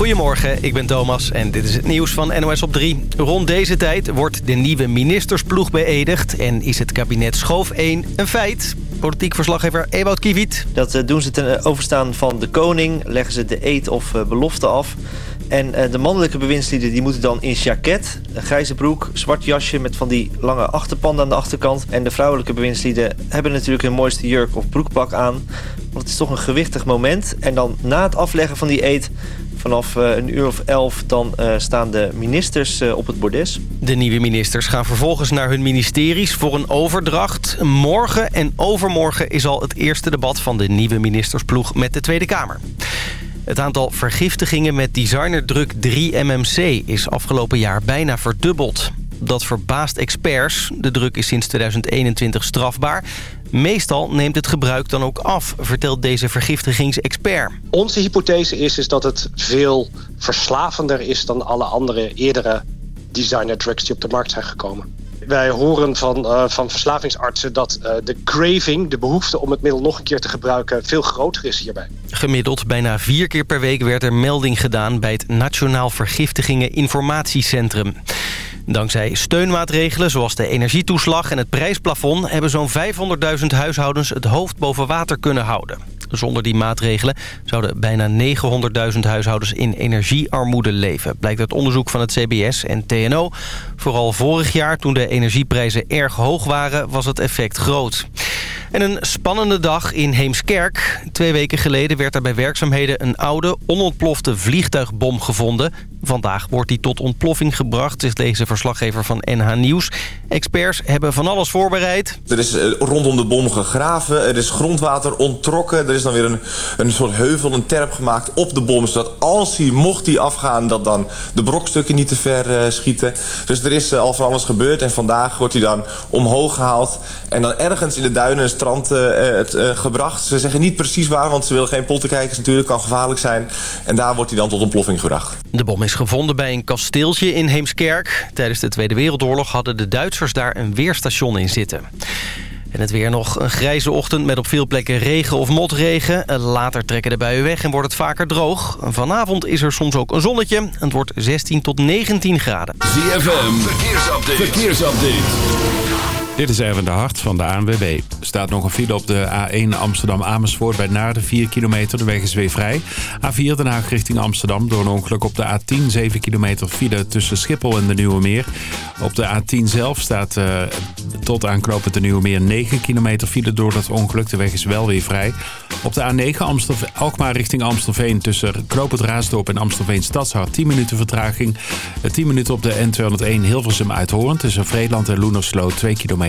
Goedemorgen, ik ben Thomas en dit is het nieuws van NOS op 3. Rond deze tijd wordt de nieuwe ministersploeg beëdigd... en is het kabinet Schoof 1 een feit. Politiek verslaggever Ewout Kiviet. Dat eh, doen ze ten overstaan van de koning, leggen ze de eed of eh, belofte af... En eh, de mannelijke bewindslieden die moeten dan in een grijze broek, zwart jasje met van die lange achterpanden aan de achterkant. En de vrouwelijke bewindslieden hebben natuurlijk hun mooiste jurk of broekpak aan. Want het is toch een gewichtig moment. En dan na het afleggen van die eet, vanaf uh, een uur of elf, dan uh, staan de ministers op het bordes. De nieuwe ministers gaan vervolgens naar hun ministeries voor een overdracht. Morgen en overmorgen is al het eerste debat van de nieuwe ministersploeg met de Tweede Kamer. Het aantal vergiftigingen met designerdruk 3-MMC is afgelopen jaar bijna verdubbeld. Dat verbaast experts. De druk is sinds 2021 strafbaar. Meestal neemt het gebruik dan ook af, vertelt deze vergiftigingsexpert. Onze hypothese is, is dat het veel verslavender is dan alle andere eerdere designerdrugs die op de markt zijn gekomen. Wij horen van, uh, van verslavingsartsen dat uh, de craving, de behoefte om het middel nog een keer te gebruiken, veel groter is hierbij. Gemiddeld bijna vier keer per week werd er melding gedaan bij het Nationaal Vergiftigingen Informatiecentrum. Dankzij steunmaatregelen zoals de energietoeslag en het prijsplafond... hebben zo'n 500.000 huishoudens het hoofd boven water kunnen houden. Zonder die maatregelen zouden bijna 900.000 huishoudens in energiearmoede leven. Blijkt uit onderzoek van het CBS en TNO. Vooral vorig jaar, toen de energieprijzen erg hoog waren, was het effect groot. En een spannende dag in Heemskerk. Twee weken geleden werd er bij werkzaamheden een oude, onontplofte vliegtuigbom gevonden. Vandaag wordt die tot ontploffing gebracht, zegt deze verslaggever van NH Nieuws. Experts hebben van alles voorbereid. Er is eh, rondom de bom gegraven, er is grondwater onttrokken. Dan weer een, een soort heuvel, een terp gemaakt op de bom. Zodat als hij, mocht hij afgaan, dat dan de brokstukken niet te ver uh, schieten. Dus er is uh, al van alles gebeurd en vandaag wordt hij dan omhoog gehaald. En dan ergens in de duinen een strand uh, het, gebracht. Ze zeggen niet precies waar, want ze willen geen pottenkijkers natuurlijk. kan gevaarlijk zijn. En daar wordt hij dan tot ontploffing gebracht. De bom is gevonden bij een kasteeltje in Heemskerk. Tijdens de Tweede Wereldoorlog hadden de Duitsers daar een weerstation in zitten. En het weer nog een grijze ochtend met op veel plekken regen of motregen. Later trekken de buien weg en wordt het vaker droog. Vanavond is er soms ook een zonnetje. Het wordt 16 tot 19 graden. ZFM, verkeersupdate. verkeersupdate. Dit is even de hart van de ANWB. Er staat nog een file op de A1 Amsterdam-Amersfoort bij Naarden, 4 kilometer. De weg is weer vrij. A4 Den Haag richting Amsterdam door een ongeluk op de A10, 7 kilometer file tussen Schiphol en de Nieuwe Meer. Op de A10 zelf staat uh, tot aanknopend de Nieuwe Meer 9 kilometer file door dat ongeluk. De weg is wel weer vrij. Op de A9 Amstelve Alkmaar richting Amstelveen tussen Knoop Raasdorp en Amstelveen Stadshart 10 minuten vertraging. 10 minuten op de N201 Hilversum Uithoorn tussen Vreeland en Loenersloot 2 kilometer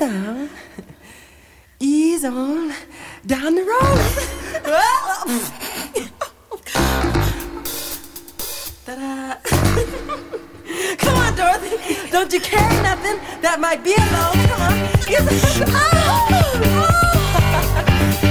Down. Ease on down the road. Ta-da. Come on, Dorothy. Don't you carry nothing that might be alone. Come on. Yes. Oh, oh.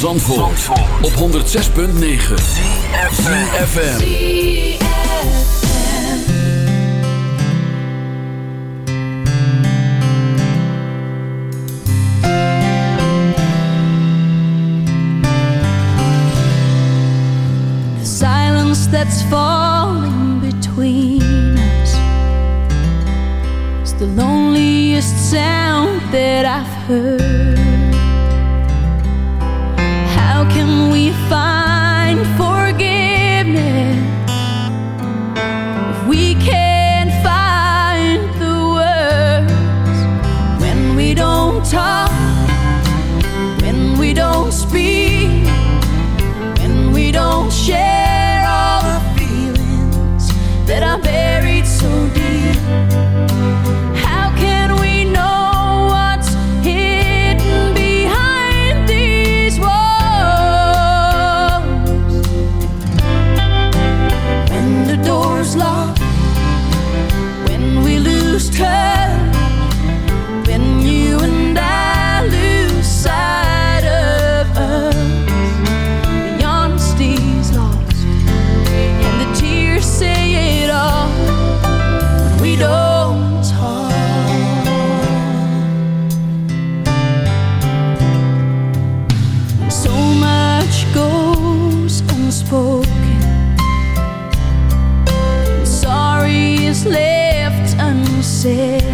Zandvoort, op 106.9 CFFM Silence that's falling between us It's the loneliest sound that I've heard. say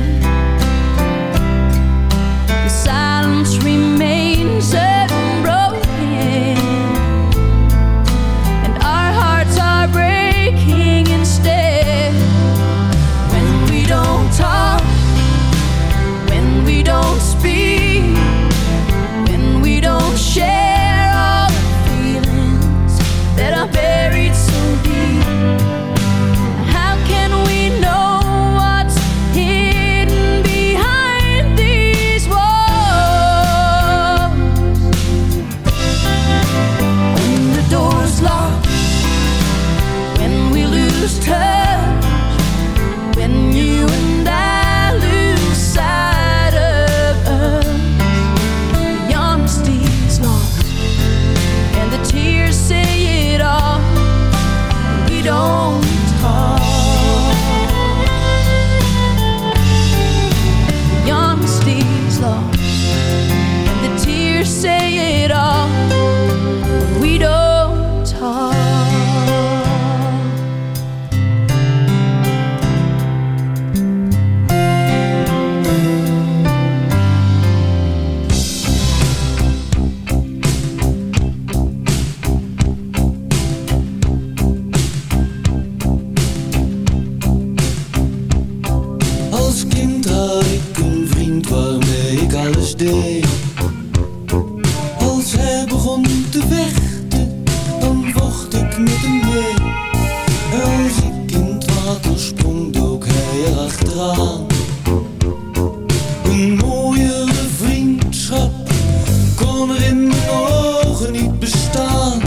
kon er in mijn ogen niet bestaan.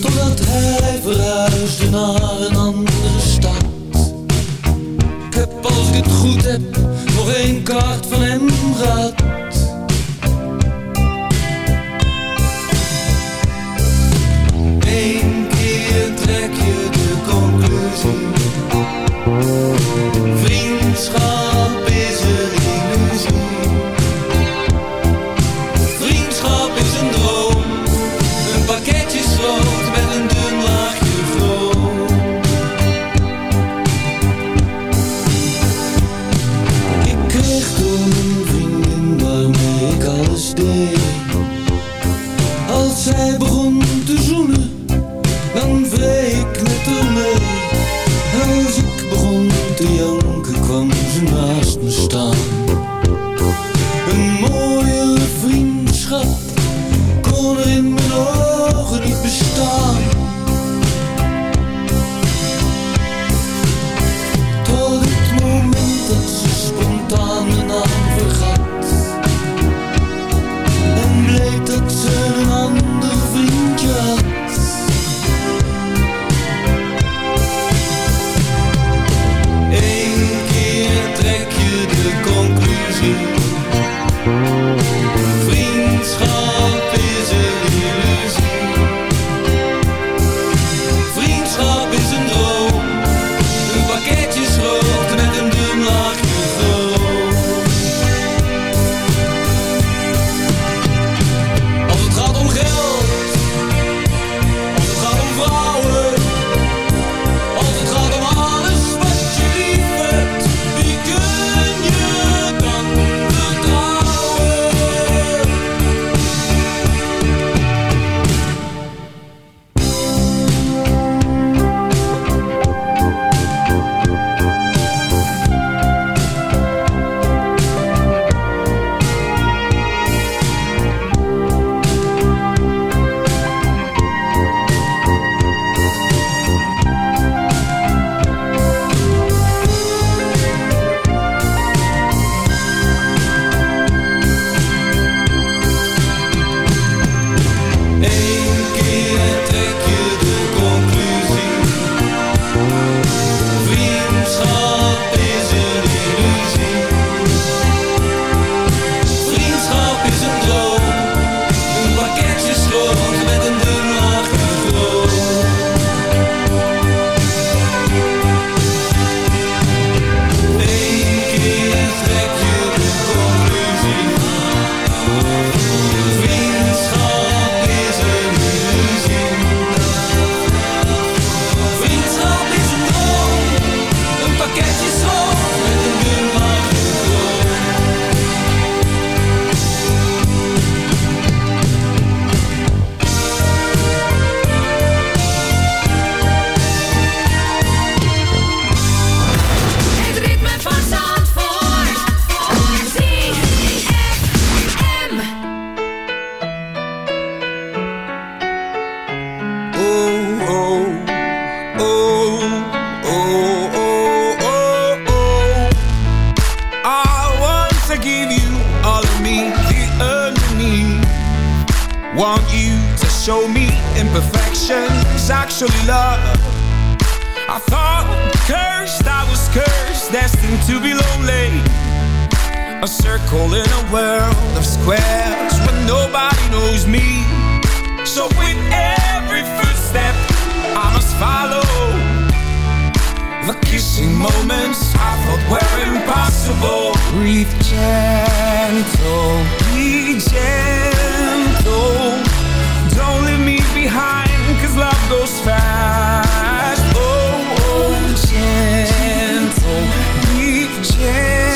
Totdat hij verhuisde naar een andere stad. Ik heb als ik het goed heb nog één kaart van hem gehad. Want you to show me imperfections, actually love. I thought cursed, I was cursed, destined to be lonely. A circle in a world of squares where nobody knows me. So with every footstep I must follow The kissing moments. I thought were impossible. Breathe gentle, be gentle. Don't leave me behind cause love goes fast. Oh, oh, gentle, be gentle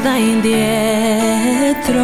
está indietro.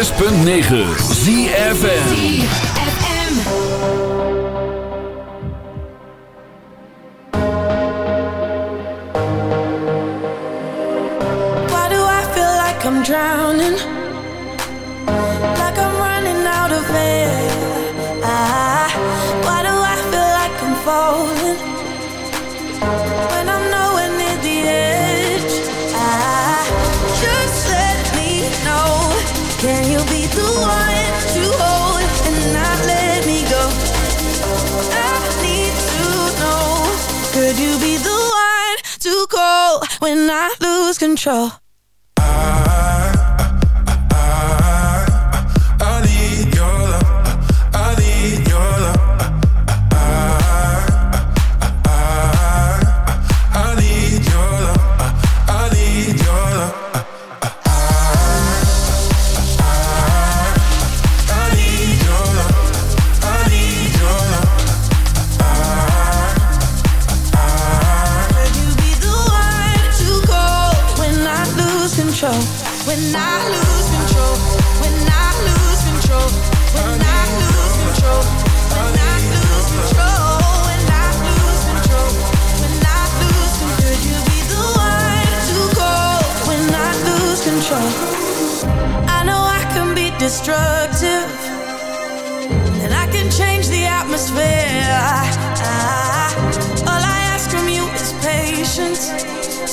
106.9 ZFN control.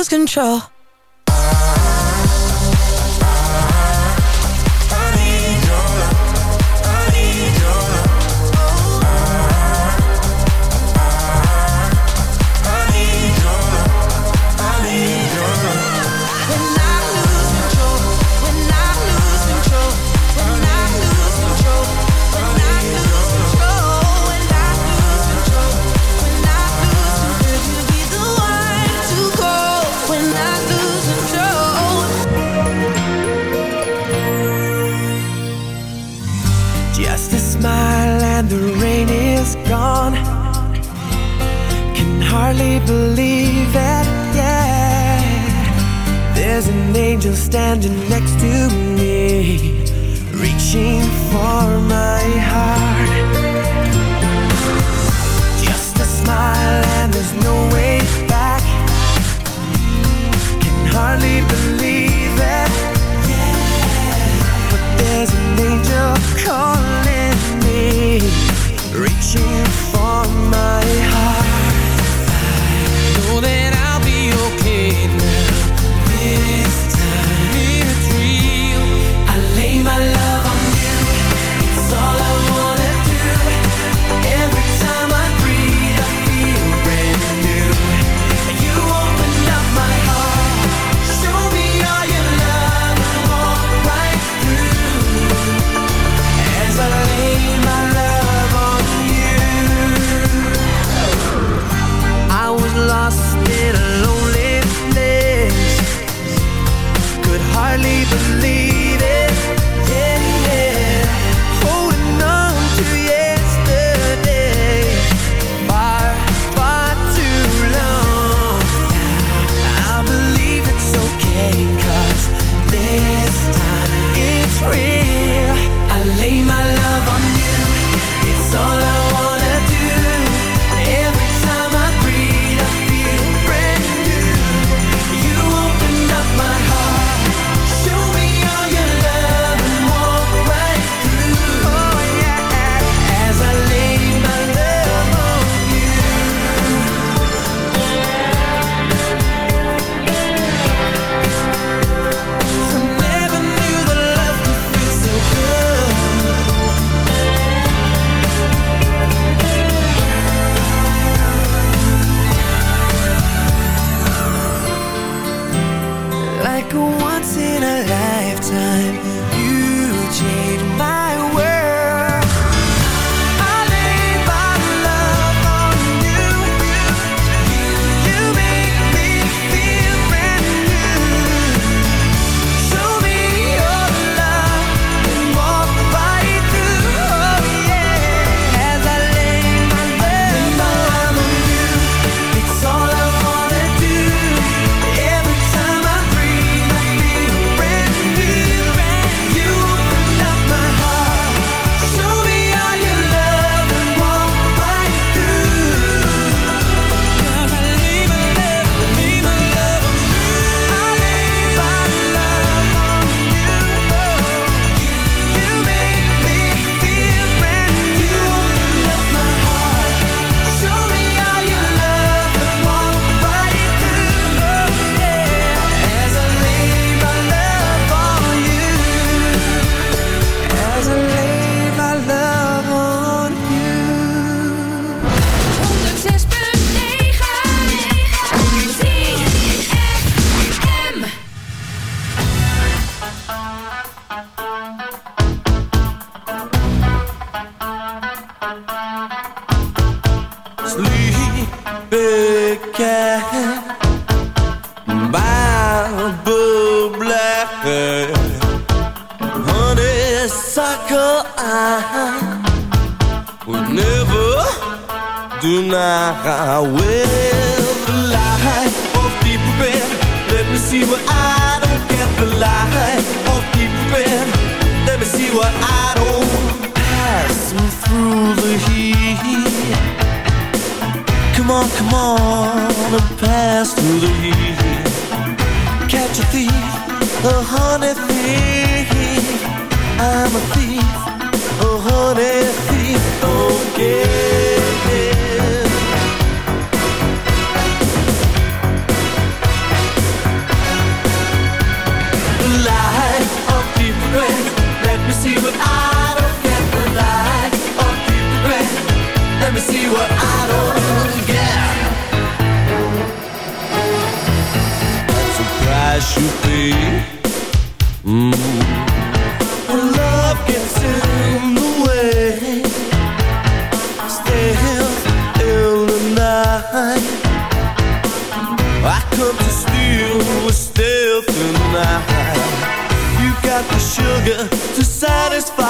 lose control. standing on, come on and pass through the heat. Catch a thief, a honey thief. I'm a thief, a honey thief. Don't yeah. should be. Mm. When love gets in the way the night I come to steal with stealth tonight. You got the sugar to satisfy.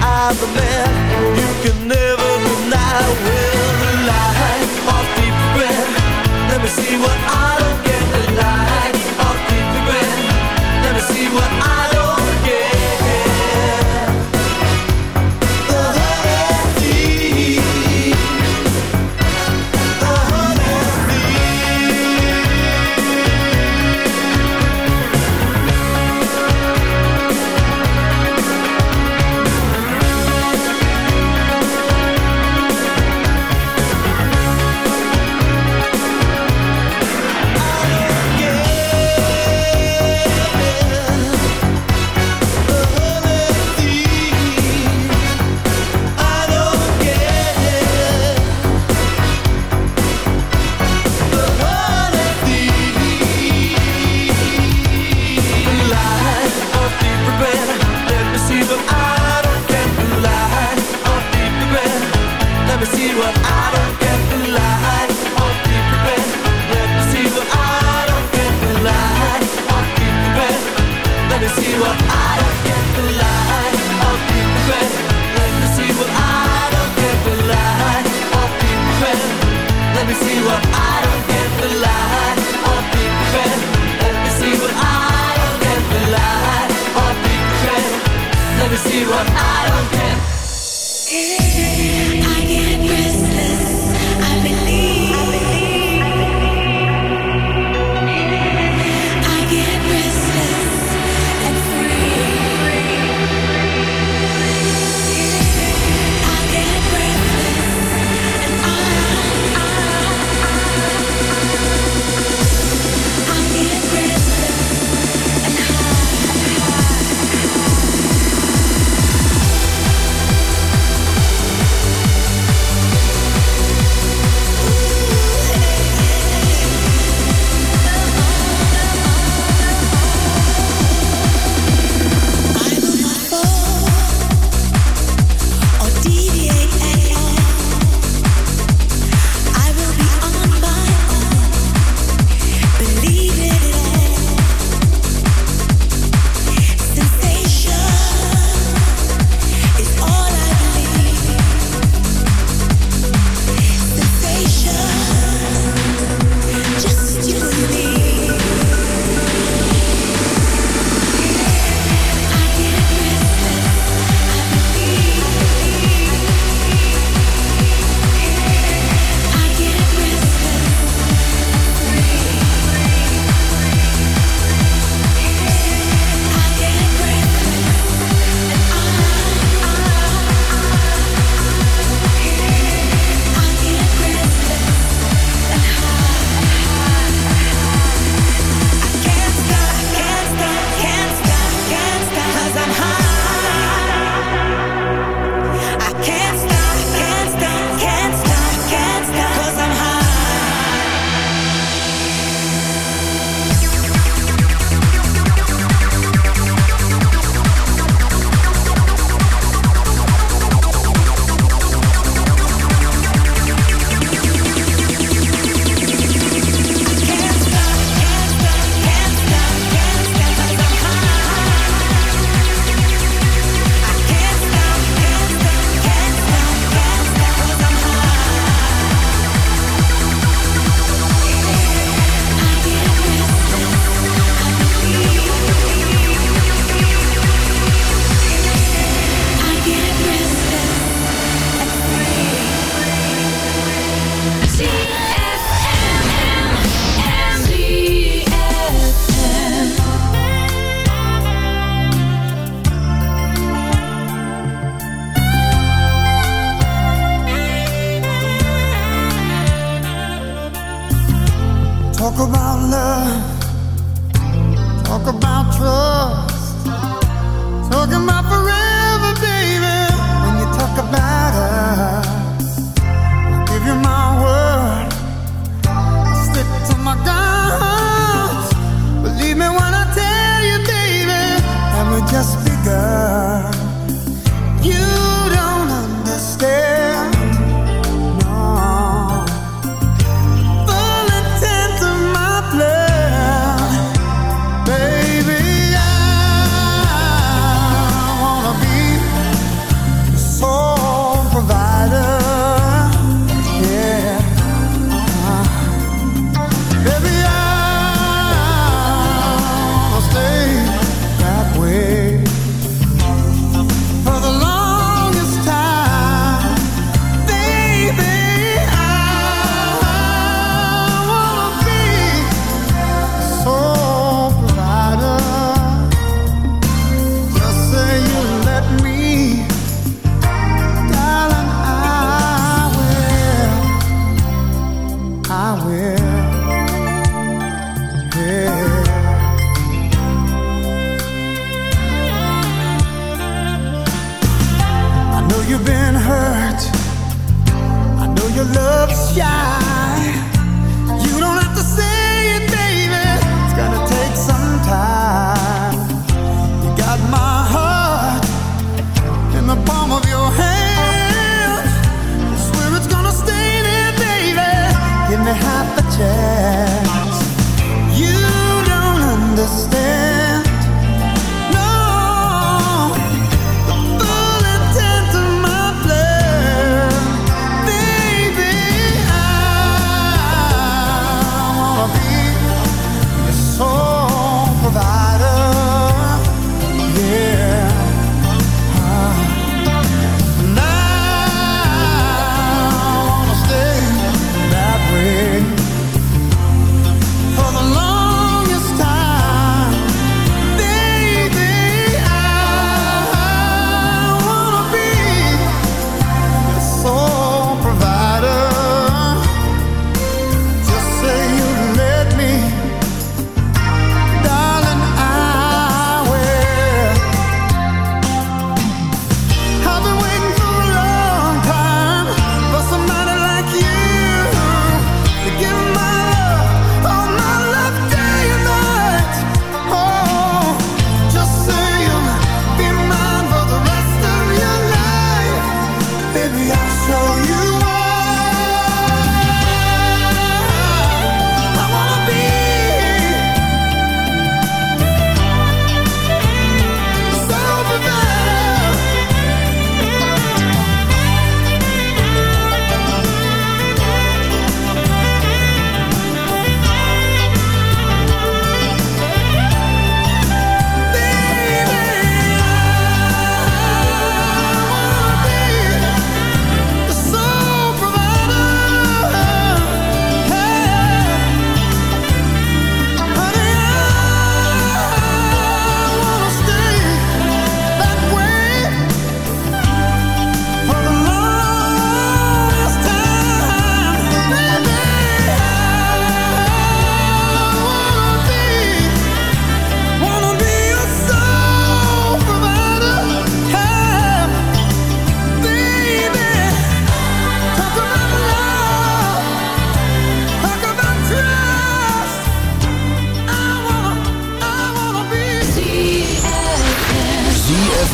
I'm the man you can never deny with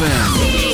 ZFM.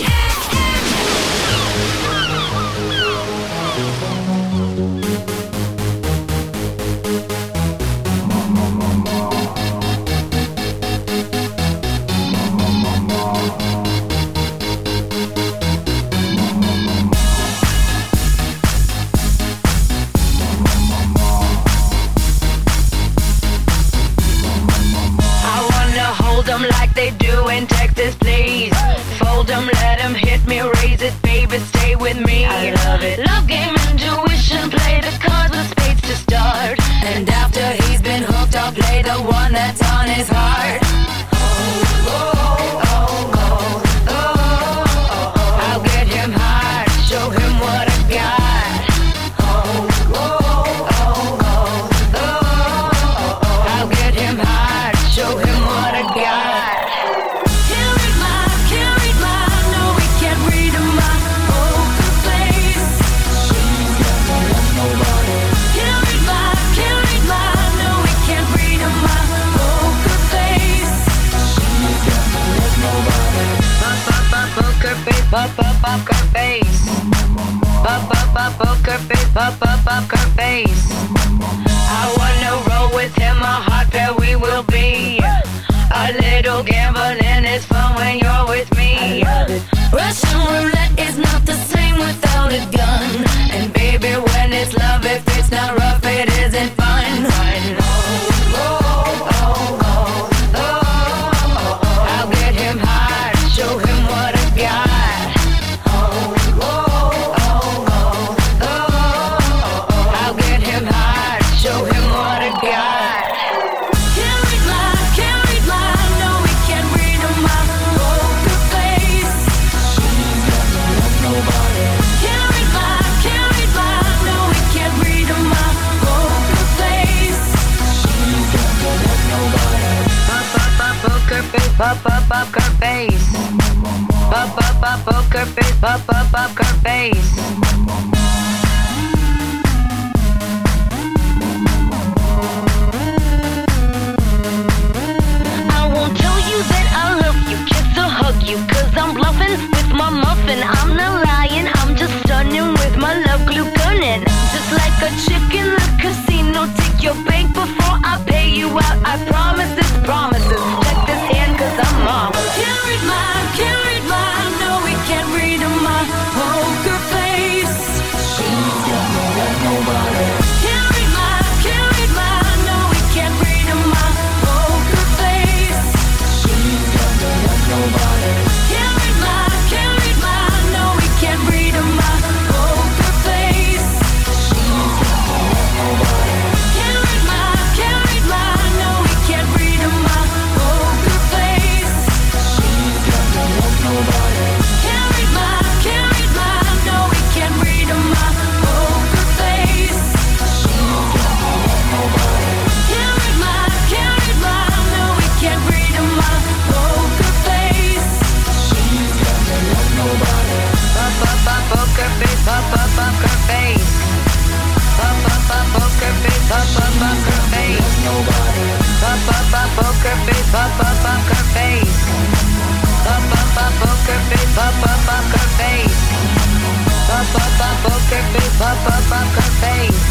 up, I broke her face, up, up, up poker face.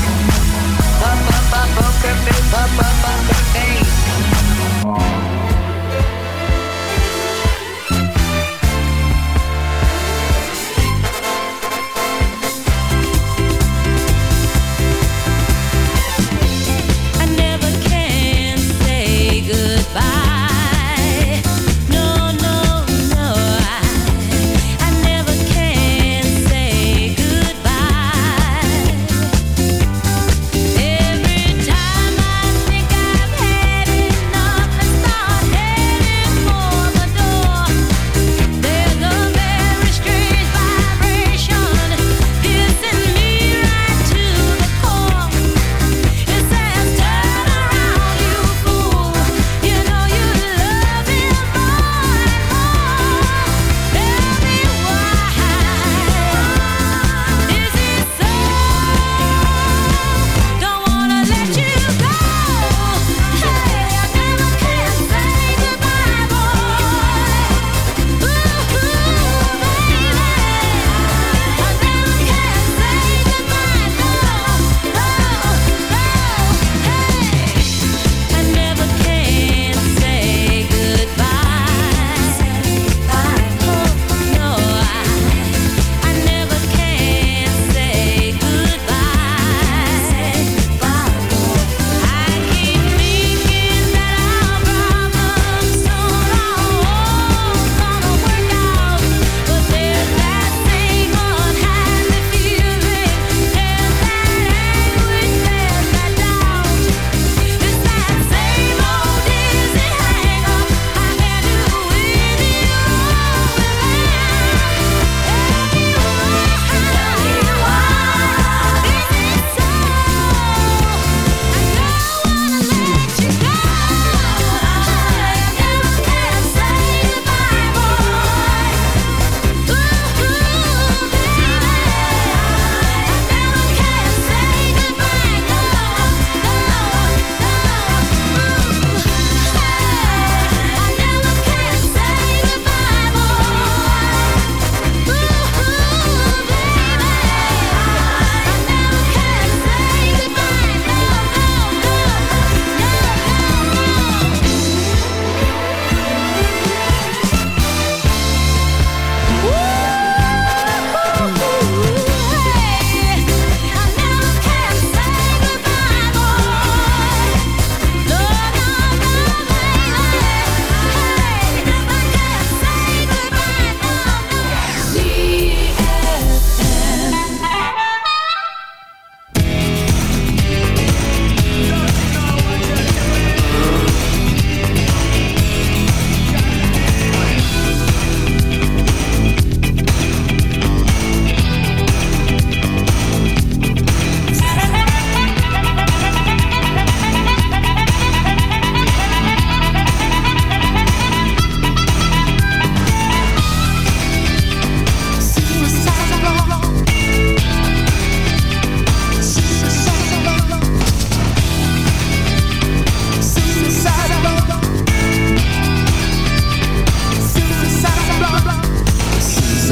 Up, up, I broke her face, up, up, up her face.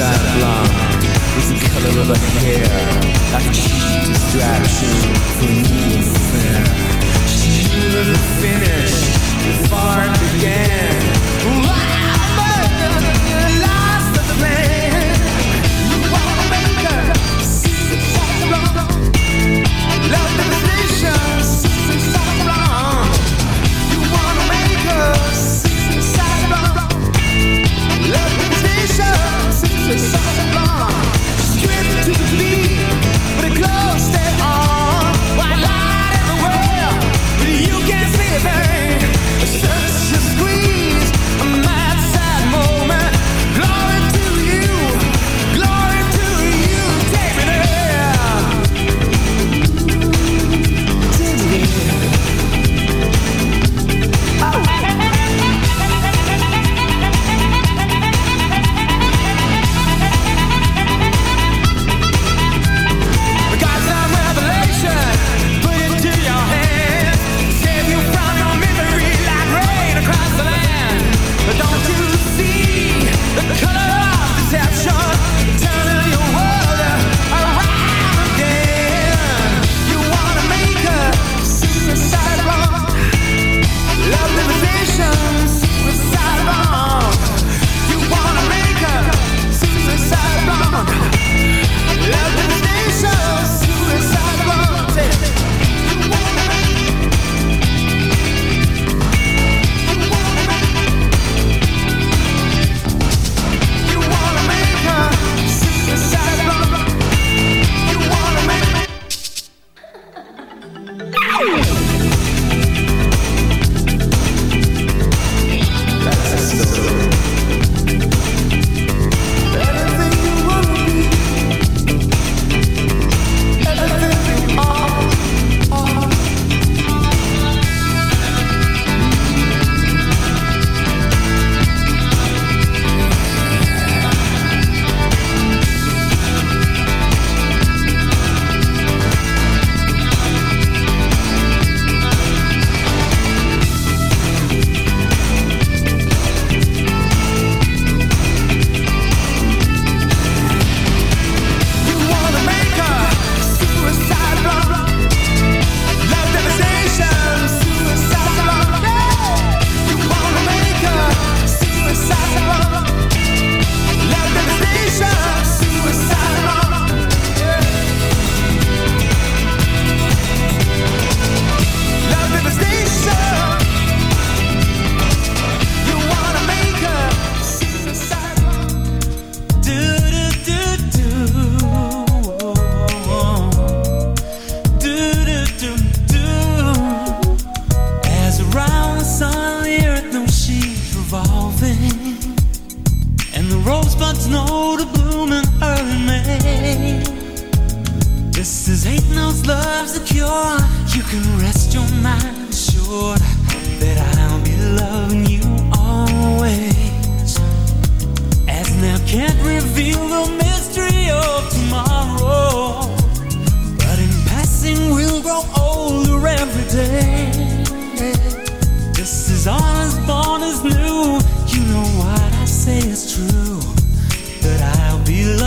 sky blonde is the color of her hair, like a cheap distraction for new affair. She knew that the finish, the far began. Close white light everywhere. You can't see.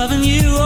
loving you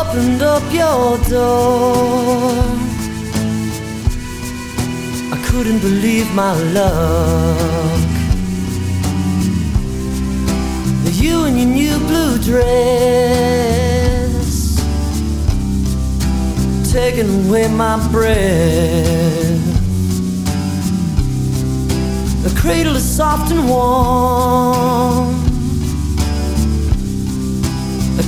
opened up your door. I couldn't believe my luck. You in your new blue dress, taking away my breath. The cradle is soft and warm.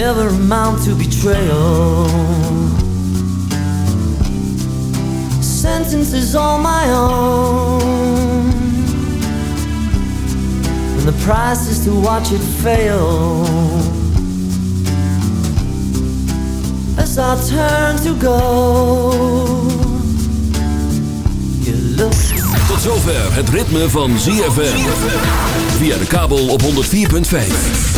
Never amount to betrayal. Sentences all my own, and the price is to watch it fail. As I turn to go, you look. Tot zover het ritme van ZFM. Via de kabel op 104.5.